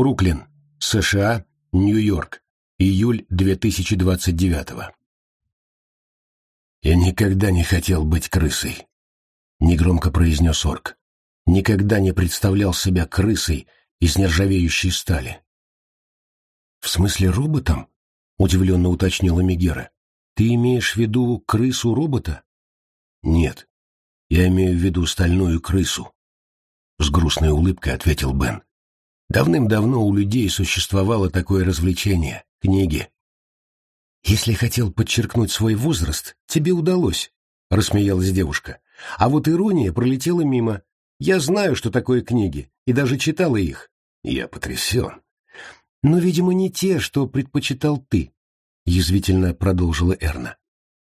Бруклин, США, Нью-Йорк, июль 2029 «Я никогда не хотел быть крысой», — негромко произнес орк. «Никогда не представлял себя крысой из нержавеющей стали». «В смысле роботом?» — удивленно уточнила Мегера. «Ты имеешь в виду крысу-робота?» «Нет, я имею в виду стальную крысу», — с грустной улыбкой ответил Бен. «Давным-давно у людей существовало такое развлечение — книги. «Если хотел подчеркнуть свой возраст, тебе удалось», — рассмеялась девушка. «А вот ирония пролетела мимо. Я знаю, что такое книги, и даже читала их. Я потрясен». «Но, видимо, не те, что предпочитал ты», — язвительно продолжила Эрна.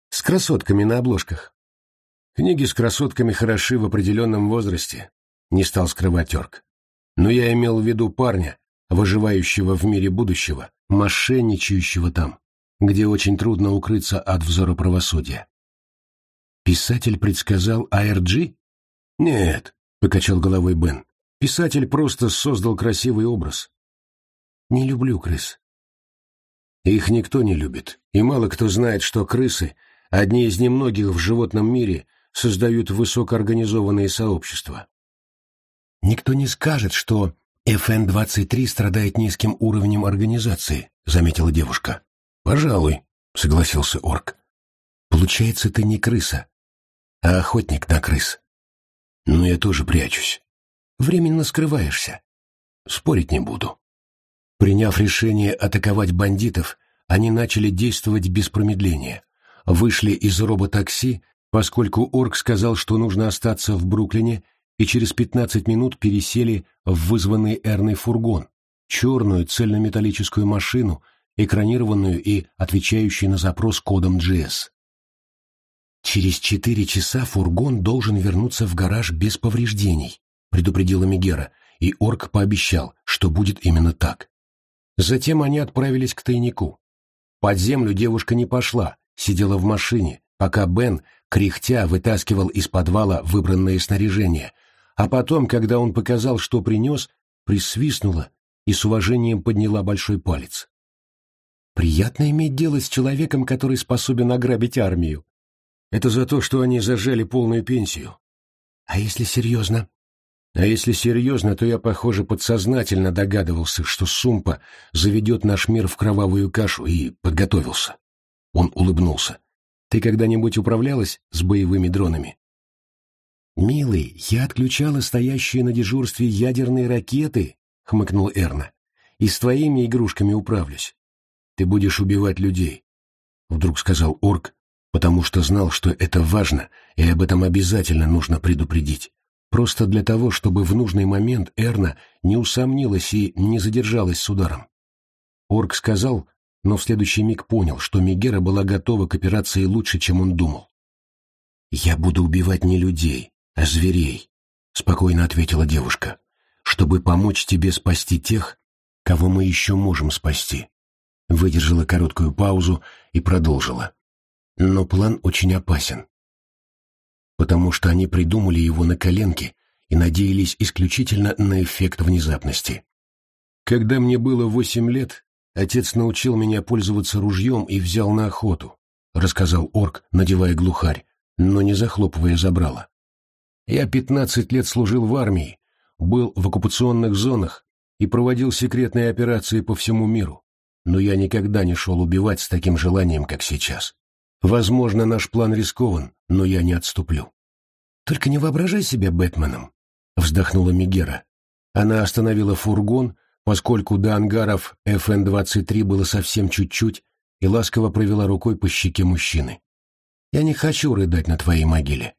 «С красотками на обложках». «Книги с красотками хороши в определенном возрасте», — не стал скрывать Орк. «Но я имел в виду парня, выживающего в мире будущего, мошенничающего там где очень трудно укрыться от взора правосудия. Писатель предсказал АРГ? Нет, покачал головой Бен. Писатель просто создал красивый образ. Не люблю крыс. Их никто не любит, и мало кто знает, что крысы, одни из немногих в животном мире, создают высокоорганизованные сообщества. Никто не скажет, что ФН-23 страдает низким уровнем организации, заметила девушка. «Пожалуй», — согласился орк. «Получается, ты не крыса, а охотник на крыс. Ну, я тоже прячусь. Временно скрываешься. Спорить не буду». Приняв решение атаковать бандитов, они начали действовать без промедления. Вышли из роботакси, поскольку орк сказал, что нужно остаться в Бруклине, и через пятнадцать минут пересели в вызванный Эрной фургон, черную цельнометаллическую машину, экранированную и отвечающую на запрос кодом GS. «Через четыре часа фургон должен вернуться в гараж без повреждений», предупредила Мегера, и Орк пообещал, что будет именно так. Затем они отправились к тайнику. Под землю девушка не пошла, сидела в машине, пока Бен, кряхтя, вытаскивал из подвала выбранное снаряжение, а потом, когда он показал, что принес, присвистнула и с уважением подняла большой палец. Приятно иметь дело с человеком, который способен ограбить армию. Это за то, что они зажали полную пенсию. А если серьезно? А если серьезно, то я, похоже, подсознательно догадывался, что Сумпа заведет наш мир в кровавую кашу и подготовился. Он улыбнулся. Ты когда-нибудь управлялась с боевыми дронами? «Милый, я отключала стоящие на дежурстве ядерные ракеты», — хмыкнул Эрна. «И с твоими игрушками управлюсь. Ты будешь убивать людей, — вдруг сказал орк, потому что знал, что это важно, и об этом обязательно нужно предупредить. Просто для того, чтобы в нужный момент Эрна не усомнилась и не задержалась с ударом. Орк сказал, но в следующий миг понял, что Мегера была готова к операции лучше, чем он думал. «Я буду убивать не людей, зверей», — спокойно ответила девушка, «чтобы помочь тебе спасти тех, кого мы еще можем спасти выдержала короткую паузу и продолжила. Но план очень опасен. Потому что они придумали его на коленке и надеялись исключительно на эффект внезапности. Когда мне было восемь лет, отец научил меня пользоваться ружьем и взял на охоту, рассказал орк, надевая глухарь, но не захлопывая забрала. Я пятнадцать лет служил в армии, был в оккупационных зонах и проводил секретные операции по всему миру но я никогда не шел убивать с таким желанием, как сейчас. Возможно, наш план рискован, но я не отступлю. Только не воображай себя Бэтменом, вздохнула Мигера. Она остановила фургон, поскольку до ангаров ФН-23 было совсем чуть-чуть, и ласково провела рукой по щеке мужчины. «Я не хочу рыдать на твоей могиле».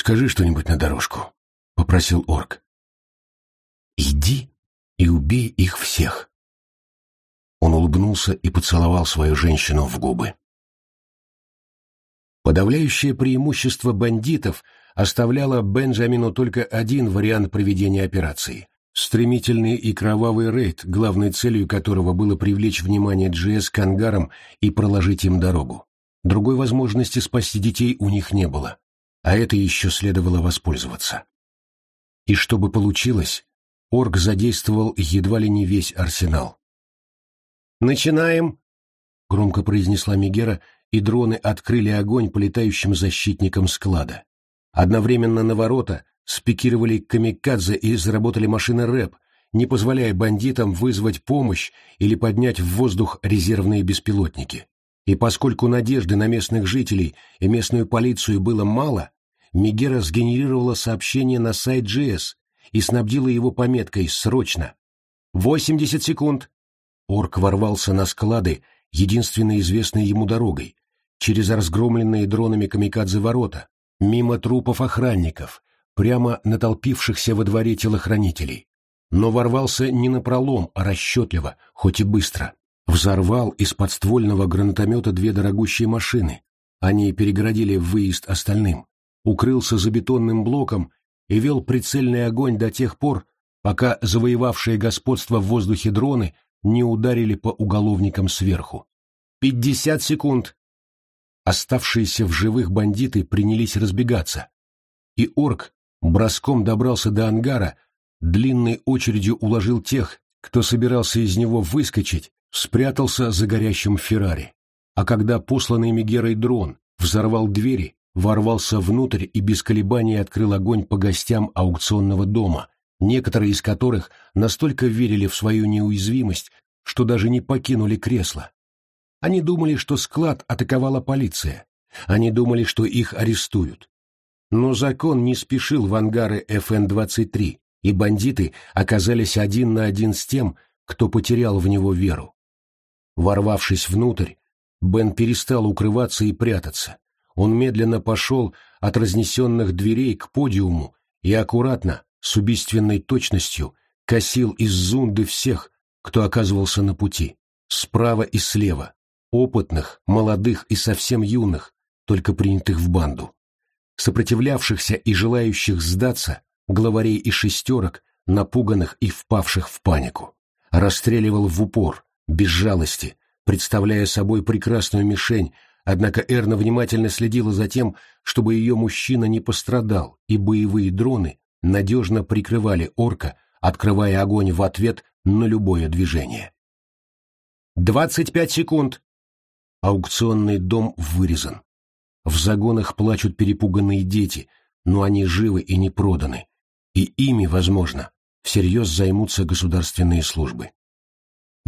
«Скажи что-нибудь на дорожку», — попросил орк. «Иди и убей их всех». Он улыбнулся и поцеловал свою женщину в губы. Подавляющее преимущество бандитов оставляло Бенджамину только один вариант проведения операции – стремительный и кровавый рейд, главной целью которого было привлечь внимание Джиэс к ангарам и проложить им дорогу. Другой возможности спасти детей у них не было, а это еще следовало воспользоваться. И чтобы получилось, Орк задействовал едва ли не весь арсенал. «Начинаем!» — громко произнесла Мегера, и дроны открыли огонь по летающим защитникам склада. Одновременно на ворота спикировали камикадзе и заработали машины рэп, не позволяя бандитам вызвать помощь или поднять в воздух резервные беспилотники. И поскольку надежды на местных жителей и местную полицию было мало, Мегера сгенерировала сообщение на сайт GS и снабдила его пометкой «Срочно». «Восемьдесят секунд!» Орк ворвался на склады, единственной известной ему дорогой, через разгромленные дронами камикадзе ворота, мимо трупов охранников, прямо натолпившихся во дворе телохранителей. Но ворвался не напролом, а расчетливо, хоть и быстро. Взорвал из подствольного гранатомета две дорогущие машины. Они перегородили выезд остальным. Укрылся за бетонным блоком и вел прицельный огонь до тех пор, пока завоевавшие господство в воздухе дроны не ударили по уголовникам сверху. «Пятьдесят секунд!» Оставшиеся в живых бандиты принялись разбегаться. И орк броском добрался до ангара, длинной очередью уложил тех, кто собирался из него выскочить, спрятался за горящим Феррари. А когда посланный Мегерой дрон взорвал двери, ворвался внутрь и без колебаний открыл огонь по гостям аукционного дома, некоторые из которых настолько верили в свою неуязвимость, что даже не покинули кресло. Они думали, что склад атаковала полиция. Они думали, что их арестуют. Но закон не спешил в ангары ФН-23, и бандиты оказались один на один с тем, кто потерял в него веру. Ворвавшись внутрь, Бен перестал укрываться и прятаться. Он медленно пошел от разнесенных дверей к подиуму и аккуратно, с убийственной точностью, косил из зунды всех, кто оказывался на пути, справа и слева, опытных, молодых и совсем юных, только принятых в банду. Сопротивлявшихся и желающих сдаться, главарей и шестерок, напуганных и впавших в панику. Расстреливал в упор, без жалости, представляя собой прекрасную мишень, однако Эрна внимательно следила за тем, чтобы ее мужчина не пострадал, и боевые дроны надежно прикрывали орка, открывая огонь в ответ на любое движение. «Двадцать пять секунд!» Аукционный дом вырезан. В загонах плачут перепуганные дети, но они живы и не проданы. И ими, возможно, всерьез займутся государственные службы.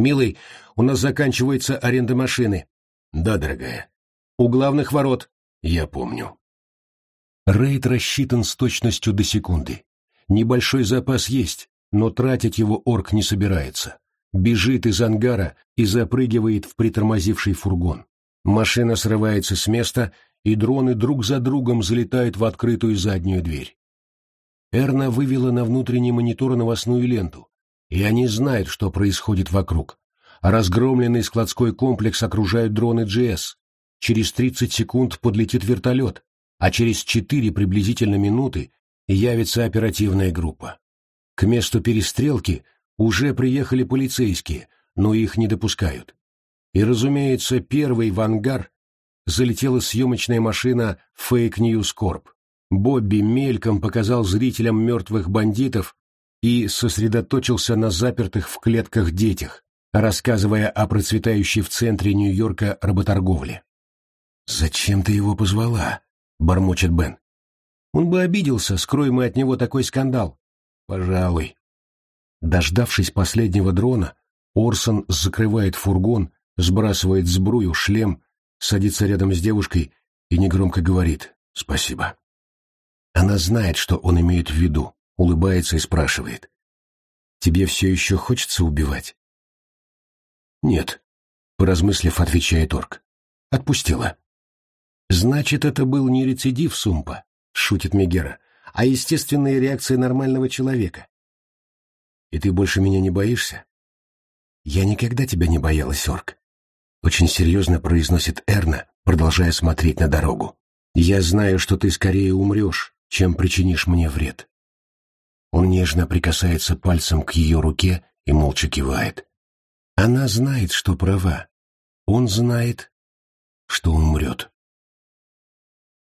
«Милый, у нас заканчивается аренда машины». «Да, дорогая». «У главных ворот». «Я помню». Рейд рассчитан с точностью до секунды. Небольшой запас есть, но тратить его орк не собирается. Бежит из ангара и запрыгивает в притормозивший фургон. Машина срывается с места, и дроны друг за другом залетают в открытую заднюю дверь. Эрна вывела на внутренний монитор новостную ленту, и они знают, что происходит вокруг. Разгромленный складской комплекс окружают дроны GS. Через 30 секунд подлетит вертолет, а через 4 приблизительно минуты явится оперативная группа. К месту перестрелки уже приехали полицейские, но их не допускают. И, разумеется, первый в ангар залетела съемочная машина Fake News Corp. Бобби мельком показал зрителям мертвых бандитов и сосредоточился на запертых в клетках детях, рассказывая о процветающей в центре Нью-Йорка работорговле. «Зачем ты его позвала?» — бормочет Бен. «Он бы обиделся, скрой мы от него такой скандал». «Пожалуй». Дождавшись последнего дрона, Орсон закрывает фургон, сбрасывает сбрую, шлем, садится рядом с девушкой и негромко говорит «Спасибо». Она знает, что он имеет в виду, улыбается и спрашивает. «Тебе все еще хочется убивать?» «Нет», — поразмыслив, отвечает орк. «Отпустила». «Значит, это был не рецидив Сумпа», — шутит Мегера, «а естественная реакция нормального человека». «И ты больше меня не боишься?» «Я никогда тебя не боялась, орк», — очень серьезно произносит Эрна, продолжая смотреть на дорогу. «Я знаю, что ты скорее умрешь, чем причинишь мне вред. Он нежно прикасается пальцем к ее руке и молча кивает. Она знает, что права. Он знает, что умрет.